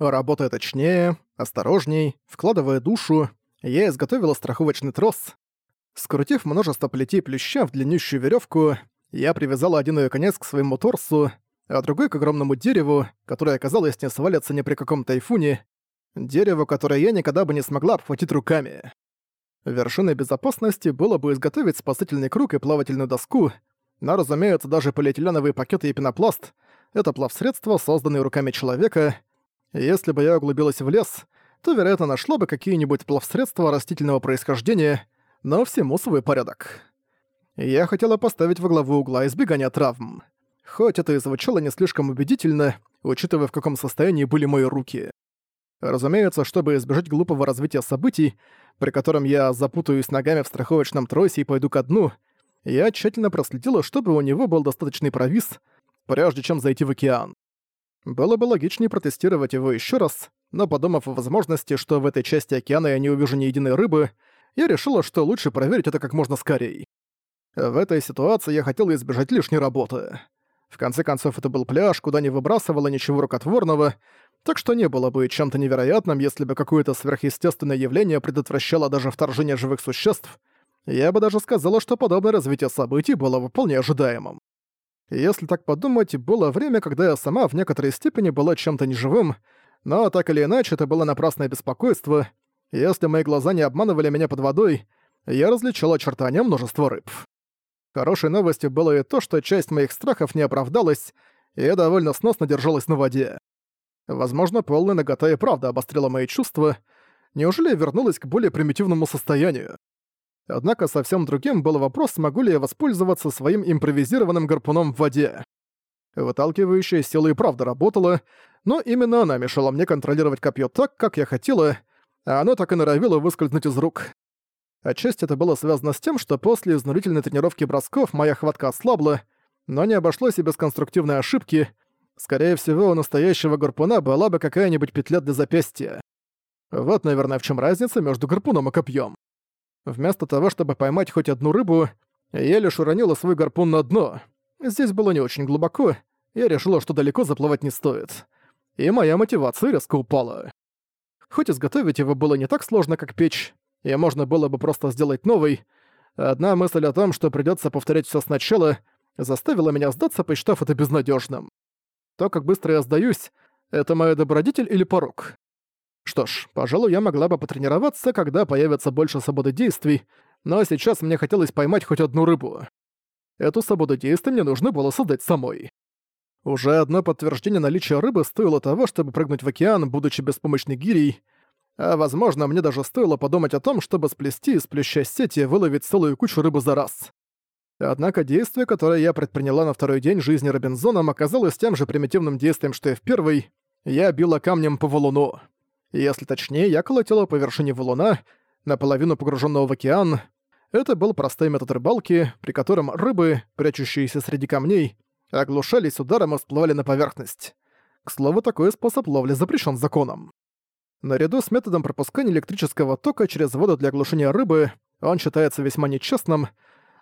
Работая точнее, осторожней, вкладывая душу, я изготовила страховочный трос. Скрутив множество плетей плюща в длиннющую веревку, я привязала один ее конец к своему торсу, а другой к огромному дереву, которое, оказалось, не свалится ни при каком тайфуне, дерево, которое я никогда бы не смогла обхватить руками. Вершиной безопасности было бы изготовить спасательный круг и плавательную доску, но, разумеется, даже полиэтиленовые пакеты и пенопласт — это плавсредства, созданные руками человека. Если бы я углубилась в лес, то, вероятно, нашло бы какие-нибудь плавсредства растительного происхождения, но всему свой порядок. Я хотела поставить во главу угла избегания травм. Хоть это и звучало не слишком убедительно, учитывая, в каком состоянии были мои руки. Разумеется, чтобы избежать глупого развития событий, при котором я запутаюсь ногами в страховочном тросе и пойду ко дну, я тщательно проследила, чтобы у него был достаточный провис, прежде чем зайти в океан. Было бы логичнее протестировать его еще раз, но подумав о возможности, что в этой части океана я не увижу ни единой рыбы, я решила, что лучше проверить это как можно скорее. В этой ситуации я хотела избежать лишней работы. В конце концов, это был пляж, куда не выбрасывало ничего рукотворного, так что не было бы чем-то невероятным, если бы какое-то сверхъестественное явление предотвращало даже вторжение живых существ. Я бы даже сказала, что подобное развитие событий было бы вполне ожидаемым. Если так подумать, было время, когда я сама в некоторой степени была чем-то неживым, но так или иначе это было напрасное беспокойство. Если мои глаза не обманывали меня под водой, я различала очертания множества рыб. Хорошей новостью было и то, что часть моих страхов не оправдалась, и я довольно сносно держалась на воде. Возможно, полная нагота и правда обострила мои чувства. Неужели я вернулась к более примитивному состоянию? Однако совсем другим был вопрос, смогу ли я воспользоваться своим импровизированным гарпуном в воде. Выталкивающая сила и правда работала, но именно она мешала мне контролировать копье так, как я хотела, а оно так и норовило выскользнуть из рук. Отчасти это было связано с тем, что после изнурительной тренировки бросков моя хватка ослабла, но не обошлось и без конструктивной ошибки — Скорее всего, у настоящего гарпуна была бы какая-нибудь петля для запястья. Вот, наверное, в чем разница между гарпуном и копьем. Вместо того, чтобы поймать хоть одну рыбу, я лишь уронила свой гарпун на дно. Здесь было не очень глубоко, я решила, что далеко заплывать не стоит. И моя мотивация резко упала. Хоть изготовить его было не так сложно, как печь, и можно было бы просто сделать новый, одна мысль о том, что придётся повторять всё сначала, заставила меня сдаться, посчитав это безнадёжным. То, как быстро я сдаюсь, это моя добродетель или порог? Что ж, пожалуй, я могла бы потренироваться, когда появится больше свободы действий, но сейчас мне хотелось поймать хоть одну рыбу. Эту свободу действий мне нужно было создать самой. Уже одно подтверждение наличия рыбы стоило того, чтобы прыгнуть в океан, будучи беспомощной гирей, а возможно, мне даже стоило подумать о том, чтобы сплести из плюща сети выловить целую кучу рыбы за раз. Однако действие, которое я предприняла на второй день жизни Робинзоном, оказалось тем же примитивным действием, что и в первый. Я била камнем по валуну. Если точнее, я колотила по вершине валуна, наполовину погруженного в океан. Это был простой метод рыбалки, при котором рыбы, прячущиеся среди камней, оглушались ударом и всплывали на поверхность. К слову, такой способ ловли запрещен законом. Наряду с методом пропускания электрического тока через воду для оглушения рыбы, он считается весьма нечестным,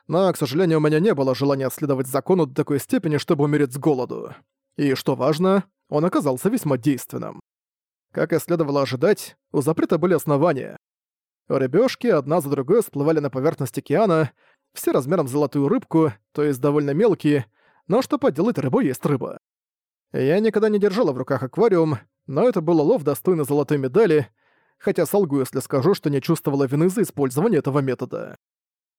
но, к сожалению, у меня не было желания следовать закону до такой степени, чтобы умереть с голоду. И, что важно, он оказался весьма действенным. Как и следовало ожидать, у запрета были основания. Рыбёшки одна за другой всплывали на поверхность океана, все размером с золотую рыбку, то есть довольно мелкие, но что поделать, рыбой есть рыба. Я никогда не держала в руках аквариум, но это был лов достойный золотой медали, хотя солгу, если скажу, что не чувствовала вины за использование этого метода.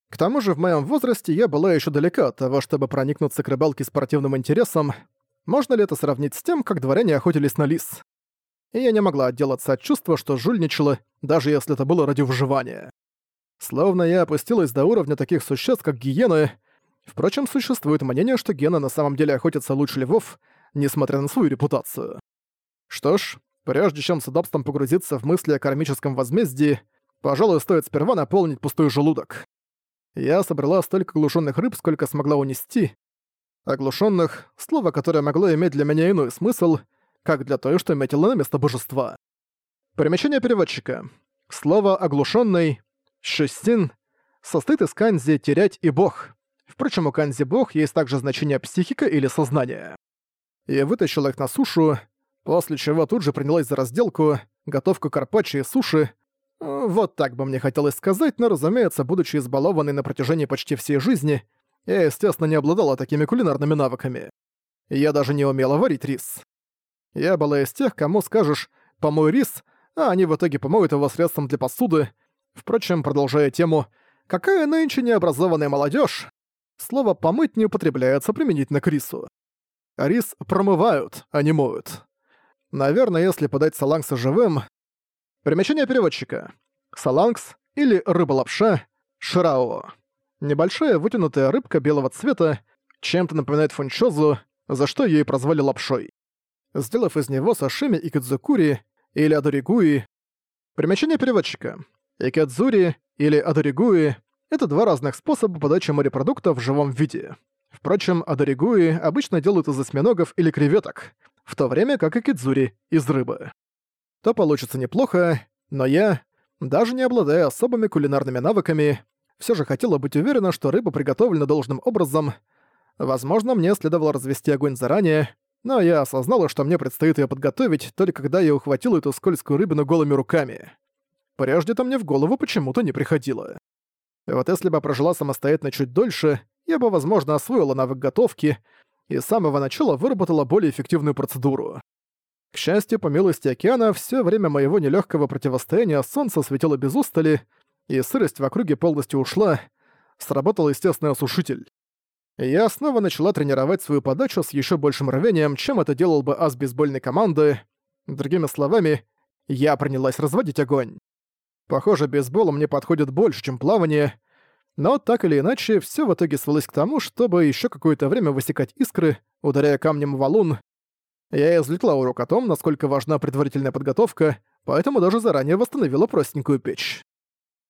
К тому же в моем возрасте я была еще далека от того, чтобы проникнуться к рыбалке спортивным интересом. Можно ли это сравнить с тем, как дворяне охотились на лис? И я не могла отделаться от чувства, что жульничала, даже если это было ради выживания. Словно я опустилась до уровня таких существ, как гиены. Впрочем, существует мнение, что гены на самом деле охотятся лучше львов, несмотря на свою репутацию. Что ж, прежде чем с удобством погрузиться в мысли о кармическом возмездии, пожалуй, стоит сперва наполнить пустой желудок. Я собрала столько глушенных рыб, сколько смогла унести. Оглушенных — слово, которое могло иметь для меня иной смысл, как для той, что метило на место божества. Примечание переводчика. Слово «оглушенный» — «шестин» состоит из канзи «терять» и «бог». Впрочем, у канзи «бог» есть также значение «психика» или «сознание». Я вытащила их на сушу. После чего тут же принялась за разделку, готовку карпаччо и суши. Вот так бы мне хотелось сказать, но, разумеется, будучи избалованной на протяжении почти всей жизни, я, естественно, не обладала такими кулинарными навыками. Я даже не умела варить рис. Я была из тех, кому скажешь «помой рис», а они в итоге помоют его средством для посуды. Впрочем, продолжая тему «Какая нынче необразованная молодежь? Слово «помыть» не употребляется применительно к рису. Рис промывают, а не моют. Наверное, если подать салангса живым... Примечание переводчика. Салангс или рыба-лапша — ширао. Небольшая вытянутая рыбка белого цвета, чем-то напоминает фунчозу, за что ее прозвали лапшой. Сделав из него сашими и кадзукури или адоригуи. Примечание переводчика. Икадзури или адоригуи — это два разных способа подачи морепродуктов в живом виде. Впрочем, адоригуи обычно делают из осьминогов или креветок, в то время как и кидзури — из рыбы. То получится неплохо, но я, даже не обладая особыми кулинарными навыками, все же хотела быть уверена, что рыба приготовлена должным образом. Возможно, мне следовало развести огонь заранее, но я осознала, что мне предстоит ее подготовить, только когда я ухватила эту скользкую рыбину голыми руками. Прежде-то мне в голову почему-то не приходило. Вот если бы прожила самостоятельно чуть дольше, я бы, возможно, освоила навык готовки и с самого начала выработала более эффективную процедуру. К счастью, по милости океана, все время моего нелегкого противостояния солнце светило без устали, и сырость в округе полностью ушла, сработал естественный осушитель. Я снова начала тренировать свою подачу с еще большим рвением, чем это делал бы ас бейсбольной команды. Другими словами, я принялась разводить огонь. Похоже, бейсбол мне подходит больше, чем плавание, но так или иначе, все в итоге свелось к тому, чтобы еще какое-то время высекать искры, ударяя камнем в валун. Я извлекла урок о том, насколько важна предварительная подготовка, поэтому даже заранее восстановила простенькую печь.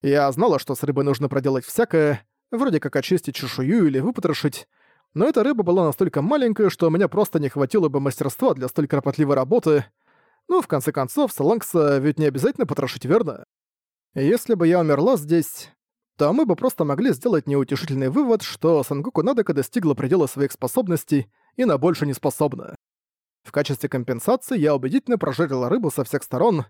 Я знала, что с рыбой нужно проделать всякое, вроде как очистить чешую или выпотрошить, но эта рыба была настолько маленькая, что у меня просто не хватило бы мастерства для столь кропотливой работы. Ну, в конце концов, салангса ведь не обязательно потрошить, верно? Если бы я умерла здесь, то мы бы просто могли сделать неутешительный вывод, что Сангоку Надека достигла предела своих способностей и на больше не способна. В качестве компенсации я убедительно прожарила рыбу со всех сторон,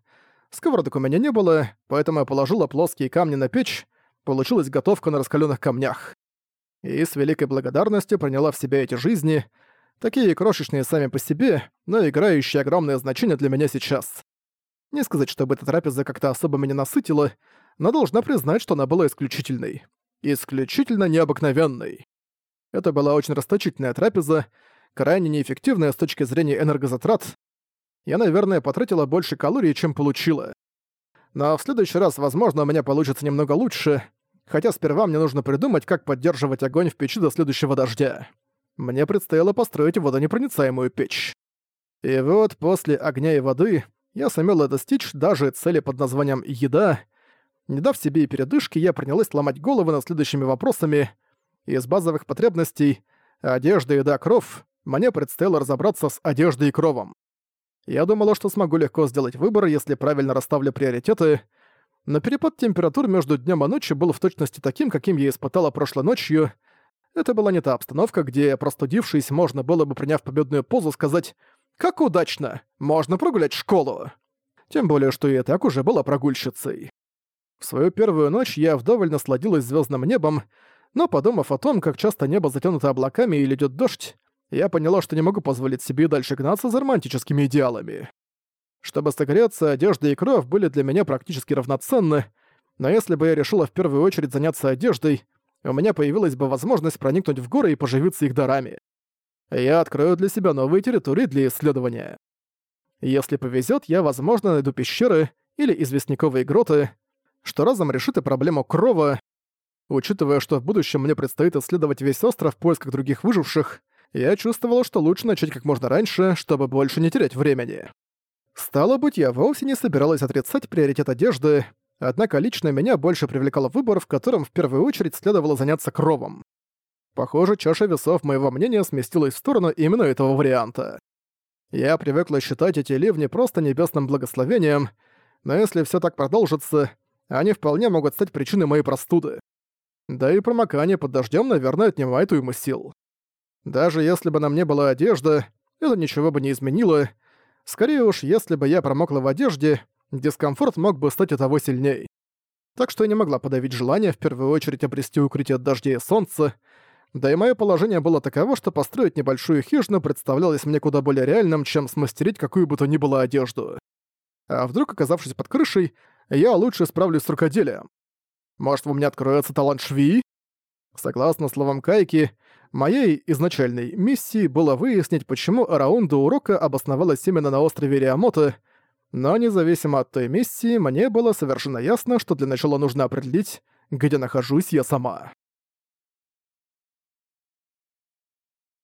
Сковородок у меня не было, поэтому я положила плоские камни на печь, получилась готовка на раскаленных камнях. И с великой благодарностью приняла в себя эти жизни, такие крошечные сами по себе, но играющие огромное значение для меня сейчас. Не сказать, чтобы эта трапеза как-то особо меня насытила, но должна признать, что она была исключительной. Исключительно необыкновенной. Это была очень расточительная трапеза, крайне неэффективная с точки зрения энергозатрат, я, наверное, потратила больше калорий, чем получила. Но в следующий раз, возможно, у меня получится немного лучше, хотя сперва мне нужно придумать, как поддерживать огонь в печи до следующего дождя. Мне предстояло построить водонепроницаемую печь. И вот после огня и воды я сумела достичь даже цели под названием «еда». Не дав себе и передышки, я принялась ломать головы над следующими вопросами. Из базовых потребностей — одежда, еда, кров — мне предстояло разобраться с одеждой и кровом. Я думала, что смогу легко сделать выбор, если правильно расставлю приоритеты, но перепад температур между днем и ночью был в точности таким, каким я испытала прошлой ночью. Это была не та обстановка, где, простудившись, можно было бы, приняв победную позу, сказать «Как удачно! Можно прогулять школу!» Тем более, что я так уже была прогульщицей. В свою первую ночь я вдоволь насладилась звездным небом, но подумав о том, как часто небо затянуто облаками или идет дождь, я поняла, что не могу позволить себе дальше гнаться за романтическими идеалами. Чтобы согреться, одежда и кровь были для меня практически равноценны, но если бы я решила в первую очередь заняться одеждой, у меня появилась бы возможность проникнуть в горы и поживиться их дарами. Я открою для себя новые территории для исследования. Если повезет, я, возможно, найду пещеры или известняковые гроты, что разом решит и проблему крова. Учитывая, что в будущем мне предстоит исследовать весь остров в поисках других выживших, я чувствовала, что лучше начать как можно раньше, чтобы больше не терять времени. Стало быть, я вовсе не собиралась отрицать приоритет одежды, однако лично меня больше привлекал выбор, в котором в первую очередь следовало заняться кровом. Похоже, чаша весов моего мнения сместилась в сторону именно этого варианта. Я привыкла считать эти ливни просто небесным благословением, но если все так продолжится, они вполне могут стать причиной моей простуды. Да и промокание под дождем, наверное, отнимает уйму сил. Даже если бы на мне была одежда, это ничего бы не изменило. Скорее уж, если бы я промокла в одежде, дискомфорт мог бы стать и того сильней. Так что я не могла подавить желание в первую очередь обрести укрытие от дождя и солнца, да и мое положение было таково, что построить небольшую хижину представлялось мне куда более реальным, чем смастерить какую бы то ни было одежду. А вдруг, оказавшись под крышей, я лучше справлюсь с рукоделием? Может, у меня откроется талант швеи? Согласно словам Кайки, моей изначальной миссией было выяснить, почему Араунда Урока обосновалась именно на острове Риамото, но независимо от той миссии, мне было совершенно ясно, что для начала нужно определить, где нахожусь я сама.